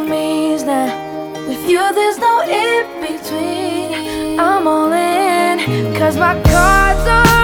means now. With you, there's no in between. I'm all in, cause my cards are.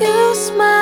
You smile.